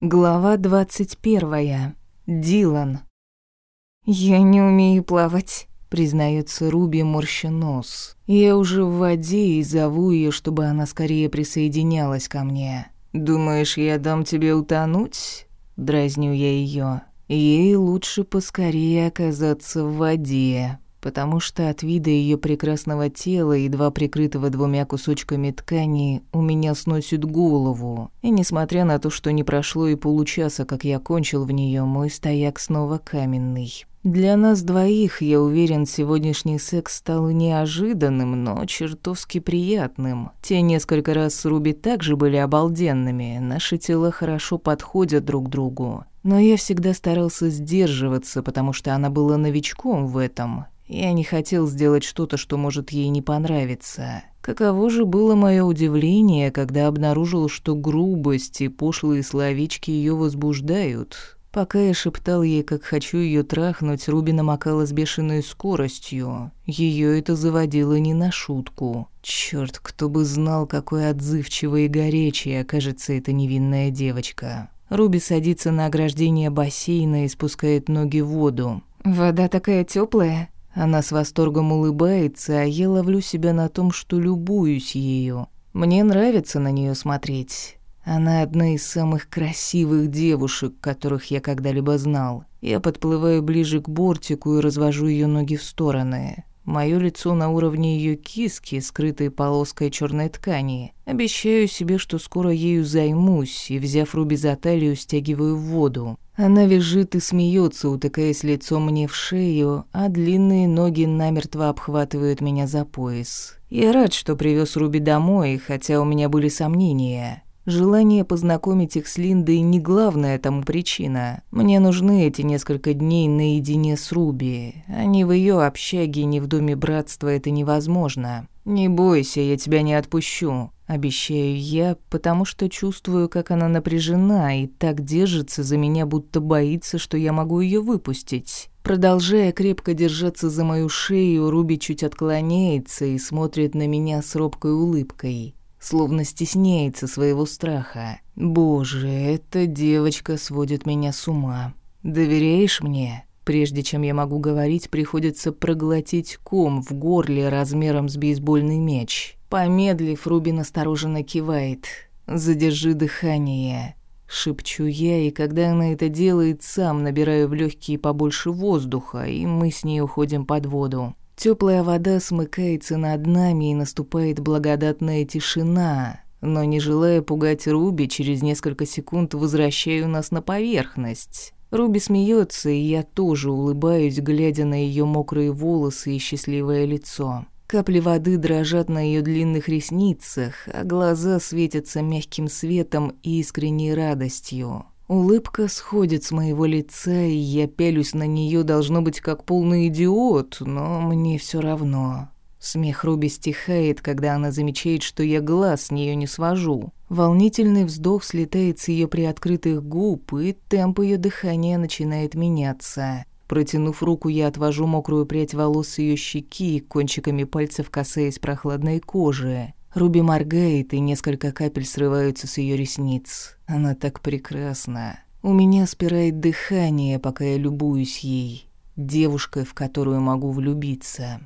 Глава 21. Дилан. «Я не умею плавать», — признается Руби морща нос. Я уже в воде и зову ее, чтобы она скорее присоединялась ко мне. «Думаешь, я дам тебе утонуть?» Дразню я ее. Ей лучше поскорее оказаться в воде потому что от вида ее прекрасного тела, едва прикрытого двумя кусочками ткани, у меня сносит голову. И несмотря на то, что не прошло и получаса, как я кончил в нее, мой стояк снова каменный. Для нас двоих, я уверен, сегодняшний секс стал неожиданным, но чертовски приятным. Те несколько раз с Руби также были обалденными, наши тела хорошо подходят друг другу. Но я всегда старался сдерживаться, потому что она была новичком в этом, я не хотел сделать что-то, что может ей не понравиться. Каково же было мое удивление, когда обнаружил, что грубость и пошлые словечки ее возбуждают. Пока я шептал ей, как хочу ее трахнуть, Руби намокала с бешеной скоростью. Ее это заводило не на шутку. Черт, кто бы знал, какой отзывчивой и горячей окажется эта невинная девочка. Руби садится на ограждение бассейна и спускает ноги в воду. «Вода такая теплая, она с восторгом улыбается, а я ловлю себя на том, что любуюсь ею. Мне нравится на нее смотреть. Она одна из самых красивых девушек, которых я когда-либо знал. Я подплываю ближе к бортику и развожу ее ноги в стороны. Моё лицо на уровне её киски, скрытой полоской чёрной ткани. Обещаю себе, что скоро ею займусь, и, взяв Руби за талию, стягиваю в воду. Она визжит и смеется, утыкаясь лицом мне в шею, а длинные ноги намертво обхватывают меня за пояс. Я рад, что привез Руби домой, хотя у меня были сомнения. Желание познакомить их с Линдой не главная тому причина. Мне нужны эти несколько дней наедине с Руби. А ни в ее общаге, ни в доме братства это невозможно. Не бойся, я тебя не отпущу. Обещаю я, потому что чувствую, как она напряжена и так держится за меня, будто боится, что я могу ее выпустить. Продолжая крепко держаться за мою шею, Руби чуть отклоняется и смотрит на меня с робкой улыбкой словно стесняется своего страха. Боже, эта девочка сводит меня с ума. Доверяешь мне? Прежде чем я могу говорить, приходится проглотить ком в горле размером с бейсбольный мяч. Помедлив, Рубин осторожно кивает. «Задержи дыхание», — шепчу я, и когда она это делает, сам набираю в легкие побольше воздуха, и мы с ней уходим под воду. Теплая вода смыкается над нами и наступает благодатная тишина. Но не желая пугать Руби, через несколько секунд возвращаю нас на поверхность. Руби смеется, и я тоже улыбаюсь, глядя на ее мокрые волосы и счастливое лицо. Капли воды дрожат на ее длинных ресницах, а глаза светятся мягким светом и искренней радостью. Улыбка сходит с моего лица, и я пялюсь на нее, должно быть, как полный идиот, но мне все равно. Смех Руби стихает, когда она замечает, что я глаз с нее не свожу. Волнительный вздох слетает с ее приоткрытых губ, и темп ее дыхания начинает меняться. Протянув руку, я отвожу мокрую прядь волос ее щеки, кончиками пальцев касаясь прохладной кожи. Руби моргает, и несколько капель срываются с ее ресниц. Она так прекрасна. У меня спирает дыхание, пока я любуюсь ей. Девушкой, в которую могу влюбиться.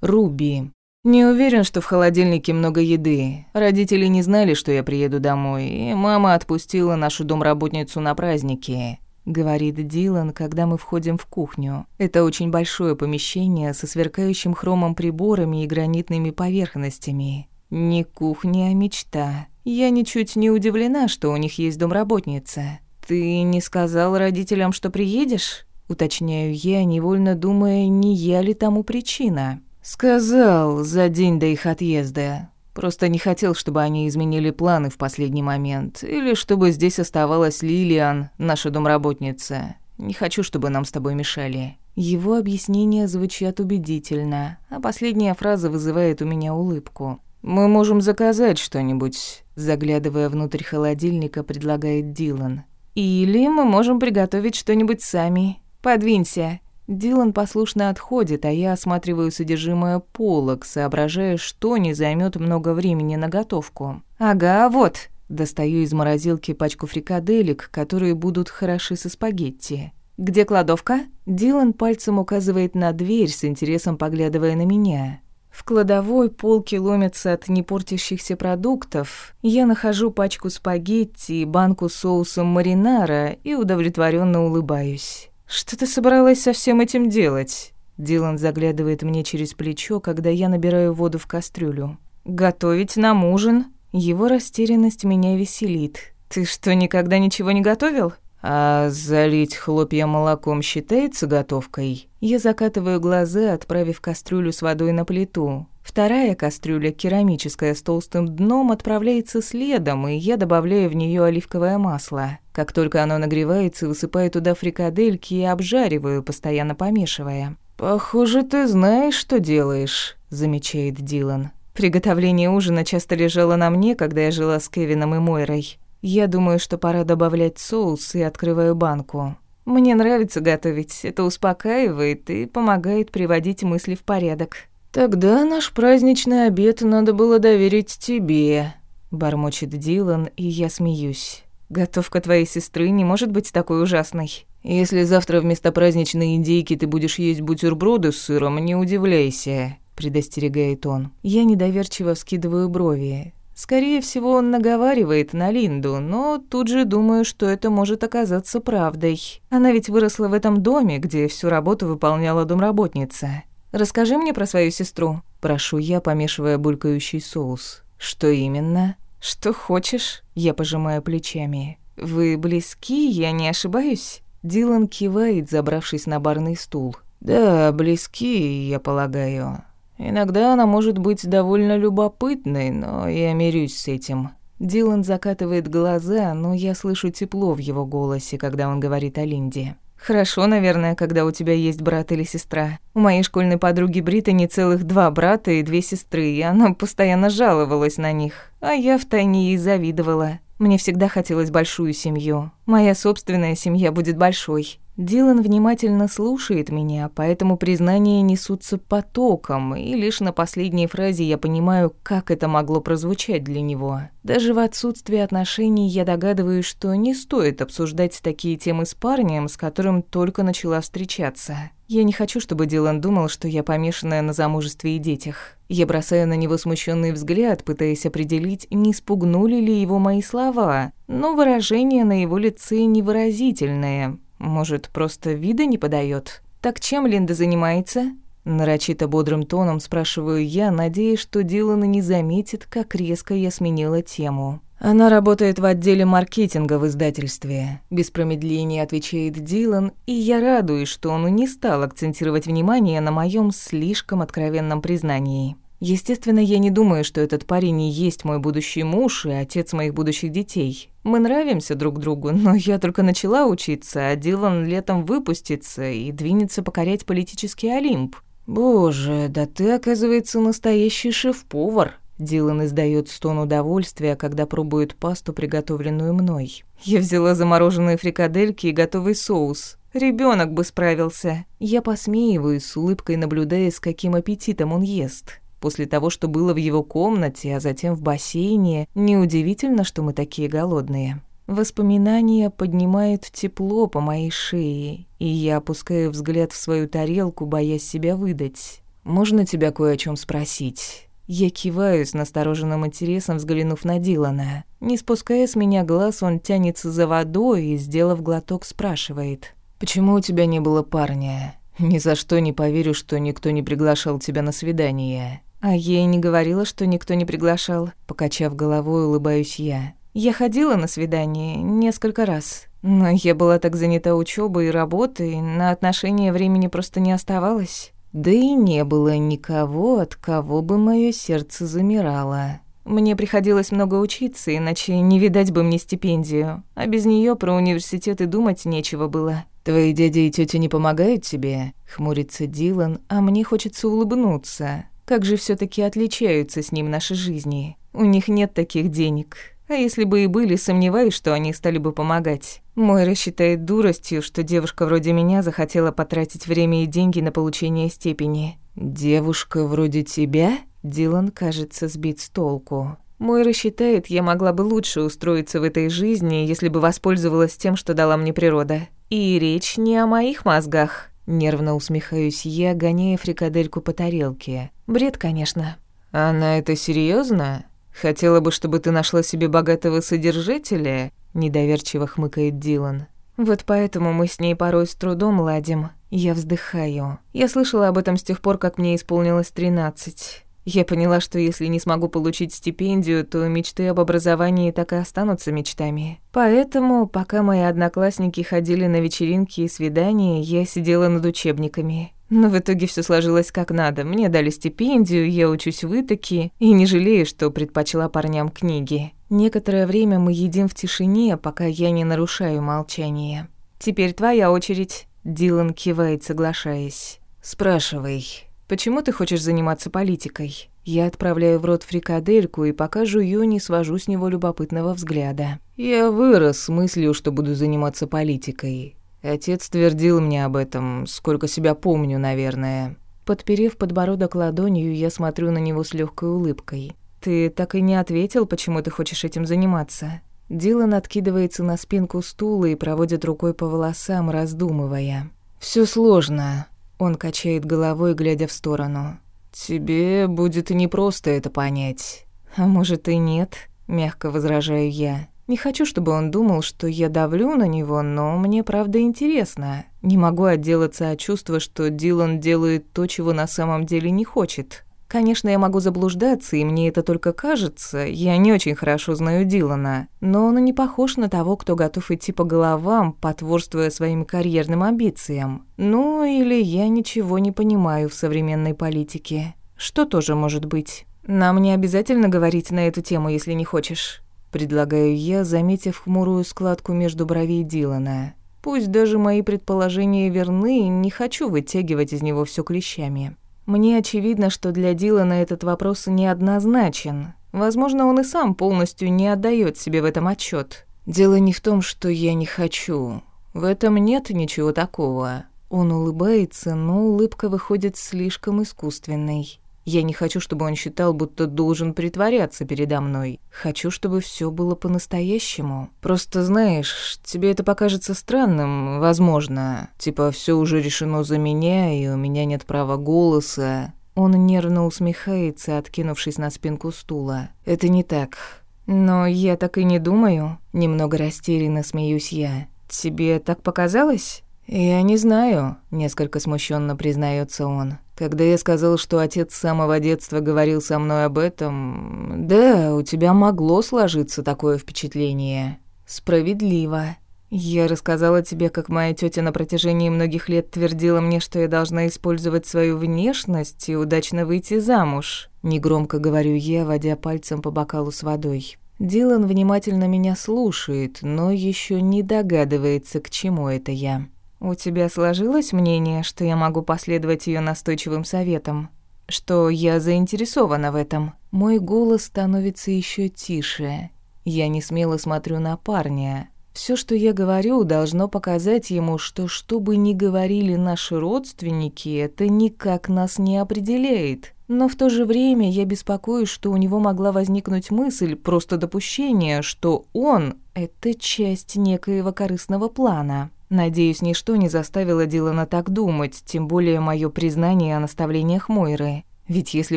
Руби. Не уверен, что в холодильнике много еды. Родители не знали, что я приеду домой, и мама отпустила нашу домработницу на праздники говорит Дилан, когда мы входим в кухню. Это очень большое помещение со сверкающим хромом приборами и гранитными поверхностями. Не кухня, а мечта. Я ничуть не удивлена, что у них есть домработница. Ты не сказал родителям, что приедешь? Уточняю я, невольно думая, не я ли тому причина. Сказал за день до их отъезда. Просто не хотел, чтобы они изменили планы в последний момент, или чтобы здесь оставалась Лилиан, наша домработница. Не хочу, чтобы нам с тобой мешали». Его объяснения звучат убедительно, а последняя фраза вызывает у меня улыбку. «Мы можем заказать что-нибудь», — заглядывая внутрь холодильника, предлагает Дилан. «Или мы можем приготовить что-нибудь сами. Подвинься, Дилан послушно отходит, а я осматриваю содержимое полок, соображая, что не займет много времени на готовку. «Ага, вот», Достаю из морозилки пачку фрикаделек, которые будут хороши со спагетти. «Где кладовка?» Дилан пальцем указывает на дверь, с интересом поглядывая на меня. В кладовой полки ломятся от непортящихся продуктов. Я нахожу пачку спагетти и банку с соусом маринара и удовлетворенно улыбаюсь. «Что ты собралась со всем этим делать?» Дилан заглядывает мне через плечо, когда я набираю воду в кастрюлю. «Готовить нам ужин?» Его растерянность меня веселит. «Ты что, никогда ничего не готовил?» «А залить хлопья молоком считается готовкой?» Я закатываю глаза, отправив кастрюлю с водой на плиту. Вторая кастрюля, керамическая с толстым дном, отправляется следом, и я добавляю в нее оливковое масло. Как только оно нагревается, высыпаю туда фрикадельки и обжариваю, постоянно помешивая. «Похоже, ты знаешь, что делаешь», — замечает Дилан. Приготовление ужина часто лежало на мне, когда я жила с Кевином и Мойрой. Я думаю, что пора добавлять соус и открываю банку. Мне нравится готовить, это успокаивает и помогает приводить мысли в порядок. «Тогда наш праздничный обед надо было доверить тебе», — бормочет Дилан, и я смеюсь. «Готовка твоей сестры не может быть такой ужасной». «Если завтра вместо праздничной индейки ты будешь есть бутерброды с сыром, не удивляйся», — предостерегает он. Я недоверчиво вскидываю брови. Скорее всего, он наговаривает на Линду, но тут же думаю, что это может оказаться правдой. Она ведь выросла в этом доме, где всю работу выполняла домработница. «Расскажи мне про свою сестру», – прошу я, помешивая булькающий соус. «Что именно?» «Что хочешь?» – я пожимаю плечами. «Вы близки, я не ошибаюсь?» Дилан кивает, забравшись на барный стул. «Да, близки, я полагаю. Иногда она может быть довольно любопытной, но я мирюсь с этим. Дилан закатывает глаза, но я слышу тепло в его голосе, когда он говорит о Линде. Хорошо, наверное, когда у тебя есть брат или сестра. У моей школьной подруги Британи целых два брата и две сестры, и она постоянно жаловалась на них, а я втайне ей завидовала. Мне всегда хотелось большую семью. Моя собственная семья будет большой. Дилан внимательно слушает меня, поэтому признания несутся потоком, и лишь на последней фразе я понимаю, как это могло прозвучать для него. Даже в отсутствии отношений я догадываюсь, что не стоит обсуждать такие темы с парнем, с которым только начала встречаться. Я не хочу, чтобы Дилан думал, что я помешанная на замужестве и детях. Я бросаю на него смущенный взгляд, пытаясь определить, не спугнули ли его мои слова, но выражение на его лице невыразительное, может, просто вида не подает? Так чем Линда занимается? Нарочито бодрым тоном спрашиваю я, надеясь, что Дилан не заметит, как резко я сменила тему. Она работает в отделе маркетинга в издательстве. Без промедления отвечает Дилан, и я радуюсь, что он не стал акцентировать внимание на моем слишком откровенном признании. Естественно, я не думаю, что этот парень и есть мой будущий муж и отец моих будущих детей. Мы нравимся друг другу, но я только начала учиться, а Дилан летом выпустится и двинется покорять политический Олимп. Боже, да ты, оказывается, настоящий шеф-повар. Дилан издает стон удовольствия, когда пробует пасту, приготовленную мной. Я взяла замороженные фрикадельки и готовый соус. Ребенок бы справился. Я посмеиваюсь с улыбкой, наблюдая, с каким аппетитом он ест. После того, что было в его комнате, а затем в бассейне, неудивительно, что мы такие голодные. Воспоминания поднимают тепло по моей шее, и я опускаю взгляд в свою тарелку, боясь себя выдать. «Можно тебя кое о чем спросить?» Я киваю с настороженным интересом, взглянув на Дилана. Не спуская с меня глаз, он тянется за водой и, сделав глоток, спрашивает. «Почему у тебя не было парня? Ни за что не поверю, что никто не приглашал тебя на свидание». А я и не говорила, что никто не приглашал. Покачав головой, улыбаюсь я. Я ходила на свидание несколько раз. Но я была так занята учебой и работой, на отношения времени просто не оставалось. Да и не было никого, от кого бы мое сердце замирало. Мне приходилось много учиться, иначе не видать бы мне стипендию. А без нее про университет и думать нечего было. «Твои дяди и тетя не помогают тебе?» — хмурится Дилан, а мне хочется улыбнуться. Как же все таки отличаются с ним наши жизни? У них нет таких денег. А если бы и были, сомневаюсь, что они стали бы помогать. Мойра считает дуростью, что девушка вроде меня захотела потратить время и деньги на получение степени. «Девушка вроде тебя?» Дилан кажется сбит с толку. Мой рассчитает, я могла бы лучше устроиться в этой жизни, если бы воспользовалась тем, что дала мне природа. И речь не о моих мозгах. Нервно усмехаюсь я, гоняя фрикадельку по тарелке. Бред, конечно. «Она это серьезно? Хотела бы, чтобы ты нашла себе богатого содержателя?» Недоверчиво хмыкает Дилан. Вот поэтому мы с ней порой с трудом ладим. Я вздыхаю. Я слышала об этом с тех пор, как мне исполнилось тринадцать. Я поняла, что если не смогу получить стипендию, то мечты об образовании так и останутся мечтами. Поэтому, пока мои одноклассники ходили на вечеринки и свидания, я сидела над учебниками. Но в итоге все сложилось как надо. Мне дали стипендию, я учусь в Итаке и не жалею, что предпочла парням книги. Некоторое время мы едим в тишине, пока я не нарушаю молчание. «Теперь твоя очередь», — Дилан кивает, соглашаясь. «Спрашивай». Почему ты хочешь заниматься политикой? Я отправляю в рот фрикадельку и пока жую, не свожу с него любопытного взгляда. Я вырос с мыслью, что буду заниматься политикой. Отец твердил мне об этом, сколько себя помню, наверное. Подперев подбородок ладонью, я смотрю на него с легкой улыбкой. Ты так и не ответил, почему ты хочешь этим заниматься. Дилан откидывается на спинку стула и проводит рукой по волосам, раздумывая. Все сложно. Он качает головой, глядя в сторону. «Тебе будет непросто это понять». «А может и нет», — мягко возражаю я. «Не хочу, чтобы он думал, что я давлю на него, но мне правда интересно. Не могу отделаться от чувства, что Дилан делает то, чего на самом деле не хочет. Конечно, я могу заблуждаться, и мне это только кажется. Я не очень хорошо знаю Дилана, но он не похож на того, кто готов идти по головам, потворствуя своим карьерным амбициям. Ну, или я ничего не понимаю в современной политике. Что тоже может быть? Нам не обязательно говорить на эту тему, если не хочешь. Предлагаю я, заметив хмурую складку между бровей Дилана. Пусть даже мои предположения верны, не хочу вытягивать из него все клещами. Мне очевидно, что для Дилана этот вопрос неоднозначен. Возможно, он и сам полностью не отдает себе в этом отчет. Дело не в том, что я не хочу. В этом нет ничего такого. Он улыбается, но улыбка выходит слишком искусственной. Я не хочу, чтобы он считал, будто должен притворяться передо мной. Хочу, чтобы все было по-настоящему. Просто знаешь, тебе это покажется странным, возможно. Типа все уже решено за меня, и у меня нет права голоса. Он нервно усмехается, откинувшись на спинку стула. Это не так. Но я так и не думаю. Немного растерянно смеюсь я. Тебе так показалось? «Я не знаю», — несколько смущенно признается он. «Когда я сказал, что отец с самого детства говорил со мной об этом, да, у тебя могло сложиться такое впечатление». «Справедливо. Я рассказала тебе, как моя тетя на протяжении многих лет твердила мне, что я должна использовать свою внешность и удачно выйти замуж». Негромко говорю я, водя пальцем по бокалу с водой. Дилан внимательно меня слушает, но еще не догадывается, к чему это я. «У тебя сложилось мнение, что я могу последовать ее настойчивым советам? Что я заинтересована в этом?» Мой голос становится еще тише. Я не смело смотрю на парня. Все, что я говорю, должно показать ему, что что бы ни говорили наши родственники, это никак нас не определяет. Но в то же время я беспокоюсь, что у него могла возникнуть мысль, просто допущение, что он — это часть некоего корыстного плана. Надеюсь, ничто не заставило Дилана так думать, тем более мое признание о наставлениях Мойры. Ведь если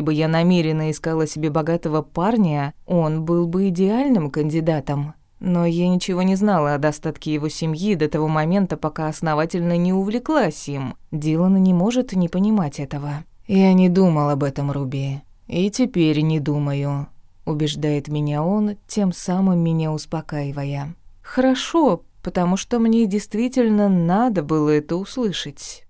бы я намеренно искала себе богатого парня, он был бы идеальным кандидатом. Но я ничего не знала о достатке его семьи до того момента, пока основательно не увлеклась им. Дилан не может не понимать этого. «Я не думал об этом, Руби. И теперь не думаю», — убеждает меня он, тем самым меня успокаивая. «Хорошо, потому что мне действительно надо было это услышать.